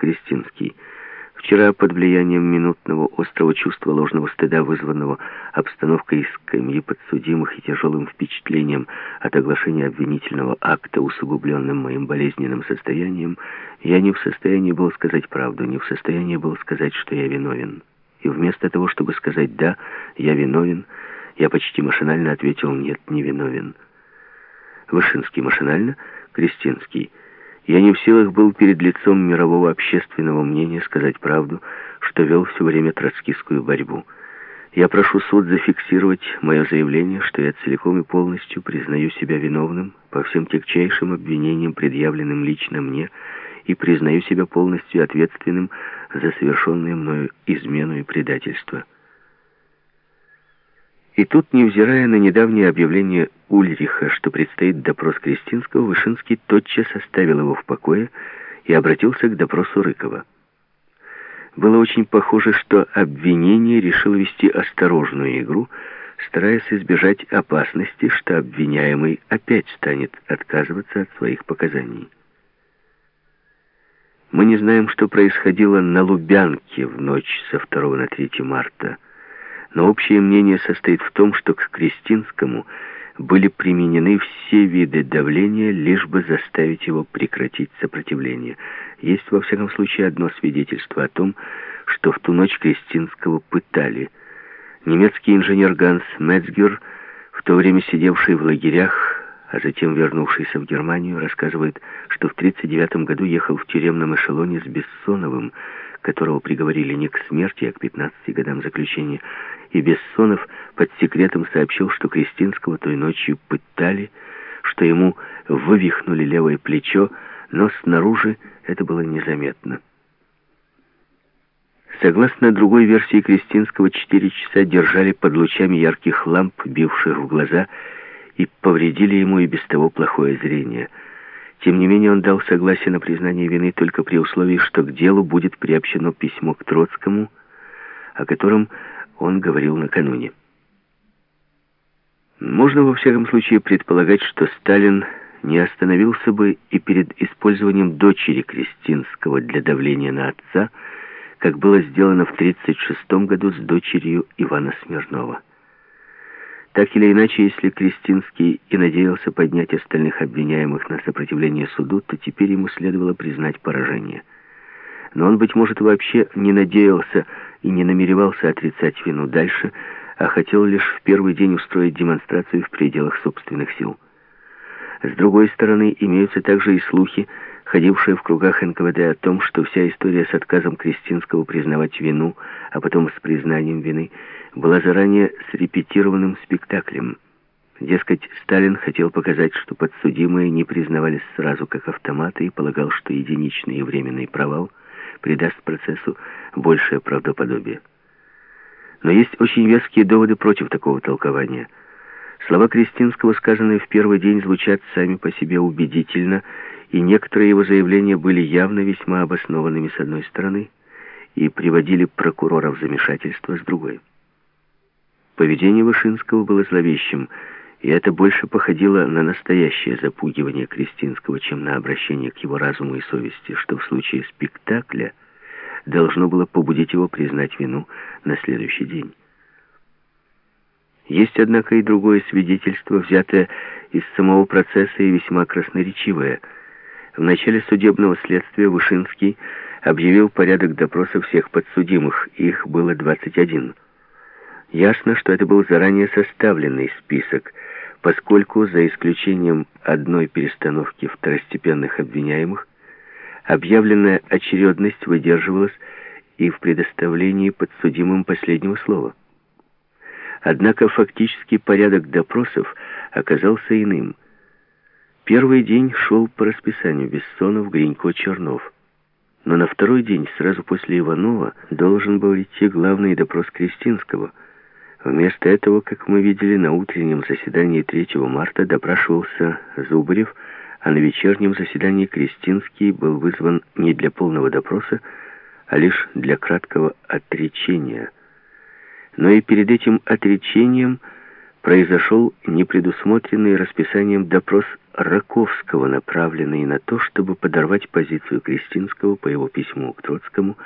Крестинский. Вчера под влиянием минутного острого чувства ложного стыда, вызванного обстановкой из скамьи подсудимых и тяжелым впечатлением от оглашения обвинительного акта, усугубленным моим болезненным состоянием, я не в состоянии был сказать правду, не в состоянии был сказать, что я виновен. И вместо того, чтобы сказать «да, я виновен», я почти машинально ответил «нет, не виновен». Вышинский машинально, Крестинский – я не в силах был перед лицом мирового общественного мнения сказать правду, что вел все время троцкистскую борьбу. Я прошу суд зафиксировать мое заявление, что я целиком и полностью признаю себя виновным по всем тягчайшим обвинениям, предъявленным лично мне, и признаю себя полностью ответственным за совершенные мною измену и предательство. И тут, невзирая на недавнее объявление Ульриха, что предстоит допрос Кристинского, Вышинский тотчас оставил его в покое и обратился к допросу Рыкова. Было очень похоже, что обвинение решило вести осторожную игру, стараясь избежать опасности, что обвиняемый опять станет отказываться от своих показаний. Мы не знаем, что происходило на Лубянке в ночь со 2 на 3 марта, но общее мнение состоит в том, что к Кристинскому были применены все виды давления, лишь бы заставить его прекратить сопротивление. Есть, во всяком случае, одно свидетельство о том, что в ту ночь Кристинского пытали. Немецкий инженер Ганс Мецгер, в то время сидевший в лагерях, а затем вернувшийся в Германию, рассказывает, что в 1939 году ехал в тюремном эшелоне с Бессоновым, которого приговорили не к смерти, а к 15 годам заключения, и Бессонов под секретом сообщил, что Кристинского той ночью пытали, что ему вывихнули левое плечо, но снаружи это было незаметно. Согласно другой версии Кристинского, четыре часа держали под лучами ярких ламп, бивших в глаза, и повредили ему и без того плохое зрение – тем не менее, он дал согласие на признание вины только при условии, что к делу будет приобщено письмо к Троцкому, о котором он говорил накануне. Можно во всяком случае предполагать, что Сталин не остановился бы и перед использованием дочери Кристинского для давления на отца, как было сделано в 1936 году с дочерью Ивана Смирнова. Так или иначе, если Кристинский и надеялся поднять остальных обвиняемых на сопротивление суду, то теперь ему следовало признать поражение. Но он, быть может, вообще не надеялся и не намеревался отрицать вину дальше, а хотел лишь в первый день устроить демонстрацию в пределах собственных сил. С другой стороны, имеются также и слухи, ходившие в кругах НКВД о том, что вся история с отказом Кристинского признавать вину, а потом с признанием вины, была заранее срепетированным спектаклем. Дескать, Сталин хотел показать, что подсудимые не признавались сразу как автоматы и полагал, что единичный и временный провал придаст процессу большее правдоподобие. Но есть очень веские доводы против такого толкования – Слова Кристинского, сказанные в первый день, звучат сами по себе убедительно, и некоторые его заявления были явно весьма обоснованными с одной стороны и приводили прокурора в замешательство с другой. Поведение Вышинского было зловещим, и это больше походило на настоящее запугивание Кристинского, чем на обращение к его разуму и совести, что в случае спектакля должно было побудить его признать вину на следующий день. Есть, однако, и другое свидетельство, взятое из самого процесса и весьма красноречивое. В начале судебного следствия Вышинский объявил порядок допроса всех подсудимых, их было 21. Ясно, что это был заранее составленный список, поскольку, за исключением одной перестановки второстепенных обвиняемых, объявленная очередность выдерживалась и в предоставлении подсудимым последнего слова. Однако фактический порядок допросов оказался иным. Первый день шел по расписанию Бессонов, Гринько, Чернов. Но на второй день, сразу после Иванова, должен был идти главный допрос Кристинского. Вместо этого, как мы видели, на утреннем заседании 3 марта допрашивался Зубарев, а на вечернем заседании Кристинский был вызван не для полного допроса, а лишь для краткого отречения – но и перед этим отречением произошел непредусмотренный расписанием допрос Раковского, направленный на то, чтобы подорвать позицию Кристинского по его письму к Троцкому